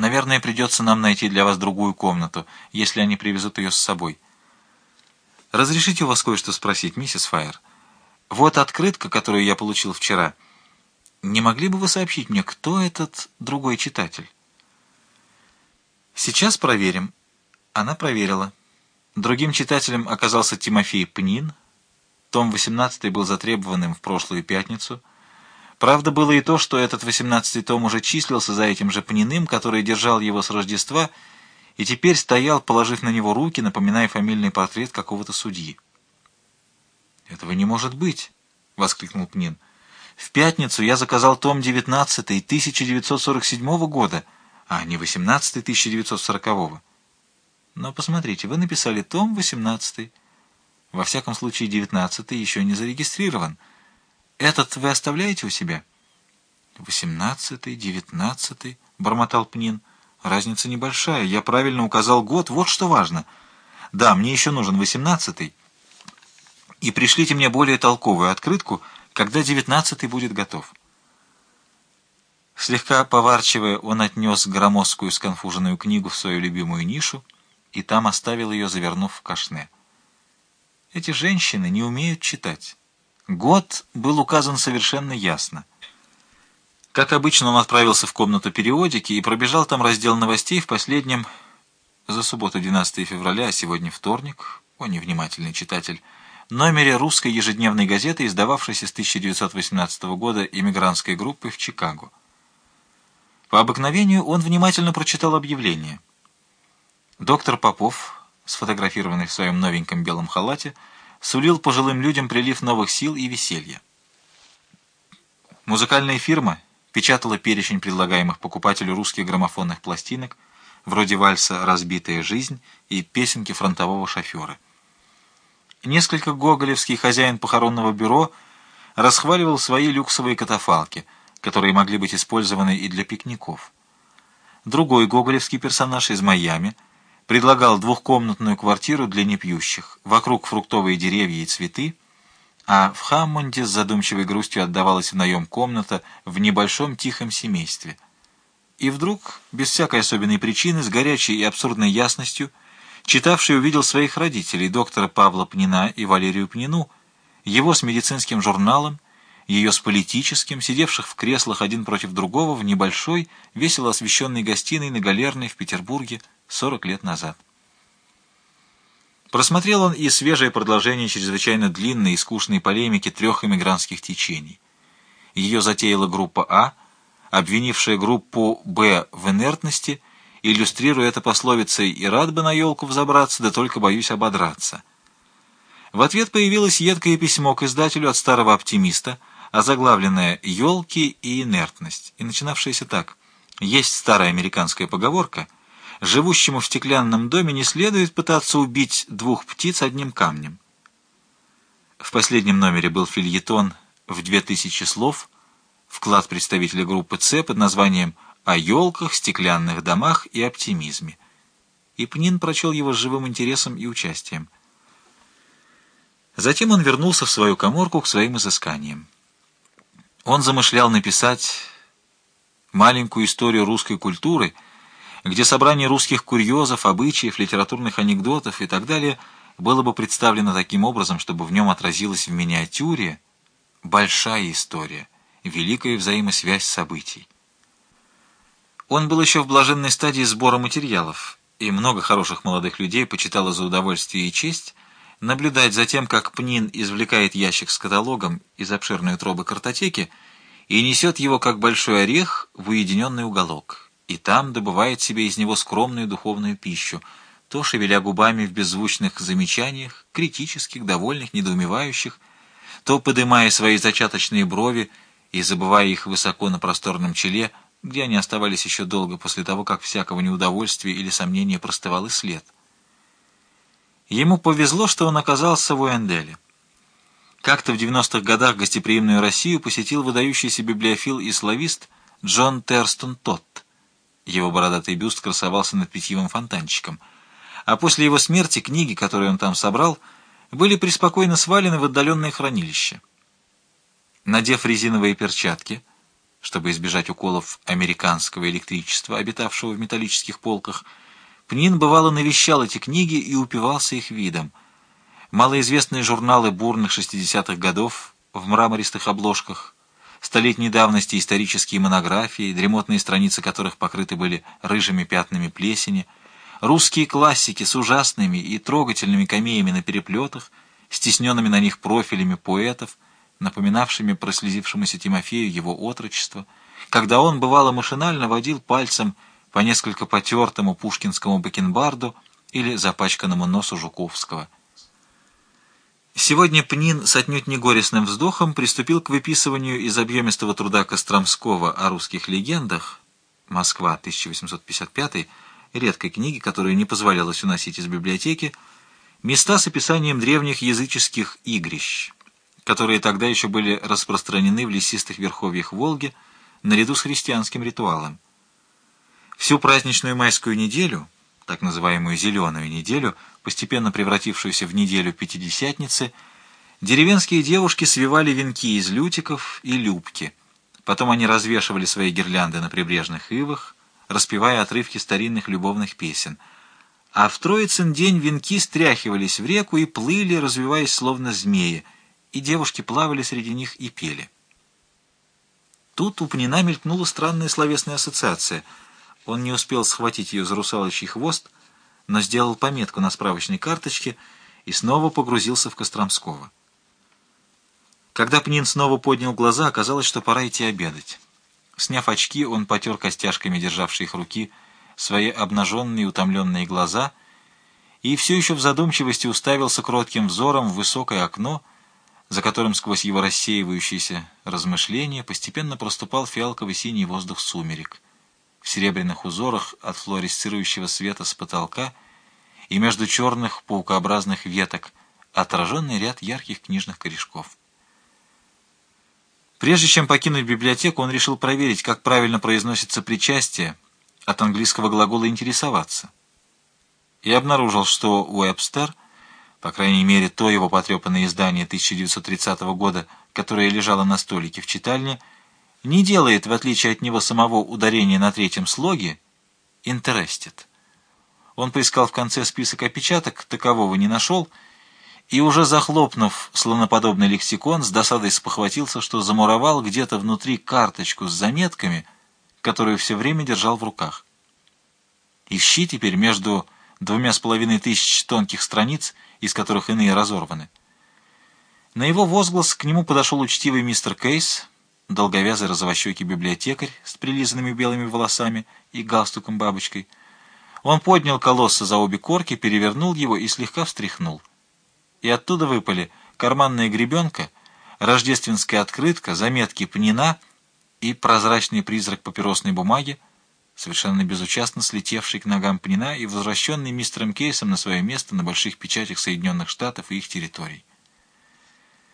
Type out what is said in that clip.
Наверное, придется нам найти для вас другую комнату, если они привезут ее с собой. Разрешите у вас кое-что спросить, миссис Файер? Вот открытка, которую я получил вчера. Не могли бы вы сообщить мне, кто этот другой читатель? Сейчас проверим. Она проверила. Другим читателем оказался Тимофей Пнин. Том 18 был затребованным в прошлую пятницу. Правда, было и то, что этот 18-й том уже числился за этим же Пниным, который держал его с Рождества, и теперь стоял, положив на него руки, напоминая фамильный портрет какого-то судьи. «Этого не может быть!» — воскликнул Пнин. «В пятницу я заказал том 19 1947 года, а не 18 1940 -го. Но посмотрите, вы написали том 18 Во всяком случае, 19 еще не зарегистрирован. Этот вы оставляете у себя?» «Восемнадцатый, девятнадцатый», — бормотал Пнин. «Разница небольшая. Я правильно указал год. Вот что важно. Да, мне еще нужен восемнадцатый. И пришлите мне более толковую открытку, когда девятнадцатый будет готов». Слегка поварчивая, он отнес громоздкую сконфуженную книгу в свою любимую нишу и там оставил ее, завернув в кашне. Эти женщины не умеют читать. Год был указан совершенно ясно. Как обычно, он отправился в комнату периодики и пробежал там раздел новостей в последнем за субботу 12 февраля, а сегодня вторник, о, невнимательный читатель, номере русской ежедневной газеты, издававшейся с 1918 года иммигрантской группы в Чикаго. По обыкновению он внимательно прочитал объявление. Доктор Попов, сфотографированный в своем новеньком белом халате, сулил пожилым людям прилив новых сил и веселья. Музыкальная фирма печатала перечень предлагаемых покупателю русских граммофонных пластинок, вроде вальса «Разбитая жизнь» и песенки фронтового шофера. Несколько гоголевский хозяин похоронного бюро расхваливал свои люксовые катафалки, которые могли быть использованы и для пикников. Другой гоголевский персонаж из Майами – предлагал двухкомнатную квартиру для непьющих, вокруг фруктовые деревья и цветы, а в Хаммонде с задумчивой грустью отдавалась в наем комната в небольшом тихом семействе. И вдруг, без всякой особенной причины, с горячей и абсурдной ясностью, читавший увидел своих родителей, доктора Павла Пнина и Валерию Пнину, его с медицинским журналом, ее с политическим, сидевших в креслах один против другого в небольшой, весело освещенной гостиной на Галерной в Петербурге, 40 лет назад. Просмотрел он и свежее продолжение чрезвычайно длинной и скучной полемики трех эмигрантских течений. Ее затеяла группа А, обвинившая группу Б в инертности, иллюстрируя это пословицей «И рад бы на елку взобраться, да только боюсь ободраться». В ответ появилось едкое письмо к издателю от старого оптимиста, озаглавленное «Елки и инертность», и начинавшееся так. Есть старая американская поговорка — живущему в стеклянном доме не следует пытаться убить двух птиц одним камнем. В последнем номере был фильетон в 2000 слов, вклад представителя группы «Ц» под названием «О елках, стеклянных домах и оптимизме». И Пнин прочел его с живым интересом и участием. Затем он вернулся в свою коморку к своим изысканиям. Он замышлял написать маленькую историю русской культуры — где собрание русских курьезов, обычаев, литературных анекдотов и так далее было бы представлено таким образом, чтобы в нем отразилась в миниатюре большая история, великая взаимосвязь событий. Он был еще в блаженной стадии сбора материалов, и много хороших молодых людей почитало за удовольствие и честь наблюдать за тем, как Пнин извлекает ящик с каталогом из обширной утробы картотеки и несет его, как большой орех, в уединенный уголок и там добывает себе из него скромную духовную пищу, то шевеля губами в беззвучных замечаниях, критических, довольных, недоумевающих, то подымая свои зачаточные брови и забывая их высоко на просторном челе, где они оставались еще долго после того, как всякого неудовольствия или сомнения простывал и след. Ему повезло, что он оказался в Уэнделе. Как-то в 90-х годах гостеприимную Россию посетил выдающийся библиофил и славист Джон Терстон Тотт. Его бородатый бюст красовался над питьевым фонтанчиком. А после его смерти книги, которые он там собрал, были преспокойно свалены в отдаленное хранилище. Надев резиновые перчатки, чтобы избежать уколов американского электричества, обитавшего в металлических полках, Пнин бывало навещал эти книги и упивался их видом. Малоизвестные журналы бурных 60-х годов в мрамористых обложках, столетней давности исторические монографии, дремотные страницы которых покрыты были рыжими пятнами плесени, русские классики с ужасными и трогательными камеями на переплетах, стесненными на них профилями поэтов, напоминавшими прослезившемуся Тимофею его отрочество, когда он, бывало, машинально водил пальцем по несколько потертому пушкинскому бакенбарду или запачканному носу Жуковского. Сегодня Пнин с отнюдь не горестным вздохом приступил к выписыванию из объемистого труда Костромского о русских легендах «Москва, 1855», редкой книги, которую не позволялось уносить из библиотеки, места с описанием древних языческих игрищ, которые тогда еще были распространены в лесистых верховьях Волги наряду с христианским ритуалом. Всю праздничную майскую неделю, так называемую «зеленую неделю», постепенно превратившуюся в неделю Пятидесятницы, деревенские девушки свивали венки из лютиков и любки. Потом они развешивали свои гирлянды на прибрежных ивах, распевая отрывки старинных любовных песен. А в Троицын день венки стряхивались в реку и плыли, развиваясь словно змеи, и девушки плавали среди них и пели. Тут у Пнина мелькнула странная словесная ассоциация. Он не успел схватить ее за русалочий хвост, но сделал пометку на справочной карточке и снова погрузился в Костромского. Когда Пнин снова поднял глаза, оказалось, что пора идти обедать. Сняв очки, он потер костяшками державшие их руки свои обнаженные утомленные глаза и все еще в задумчивости уставился кротким взором в высокое окно, за которым сквозь его рассеивающиеся размышления постепенно проступал фиалковый синий воздух сумерек в серебряных узорах от флуоресцирующего света с потолка и между черных паукообразных веток отраженный ряд ярких книжных корешков. Прежде чем покинуть библиотеку, он решил проверить, как правильно произносится причастие от английского глагола «интересоваться». И обнаружил, что Уэбстер, по крайней мере, то его потрепанное издание 1930 года, которое лежало на столике в читальне, не делает, в отличие от него самого ударения на третьем слоге, «interested». Он поискал в конце список опечаток, такового не нашел, и уже захлопнув слоноподобный лексикон, с досадой спохватился, что замуровал где-то внутри карточку с заметками, которую все время держал в руках. Ищи теперь между двумя с половиной тысяч тонких страниц, из которых иные разорваны. На его возглас к нему подошел учтивый мистер Кейс, долговязый розовощекий библиотекарь с прилизанными белыми волосами и галстуком-бабочкой. Он поднял колосса за обе корки, перевернул его и слегка встряхнул и оттуда выпали карманная гребенка, рождественская открытка, заметки Пнина и прозрачный призрак папиросной бумаги, совершенно безучастно слетевший к ногам Пнина и возвращенный мистером Кейсом на свое место на больших печатях Соединенных Штатов и их территорий.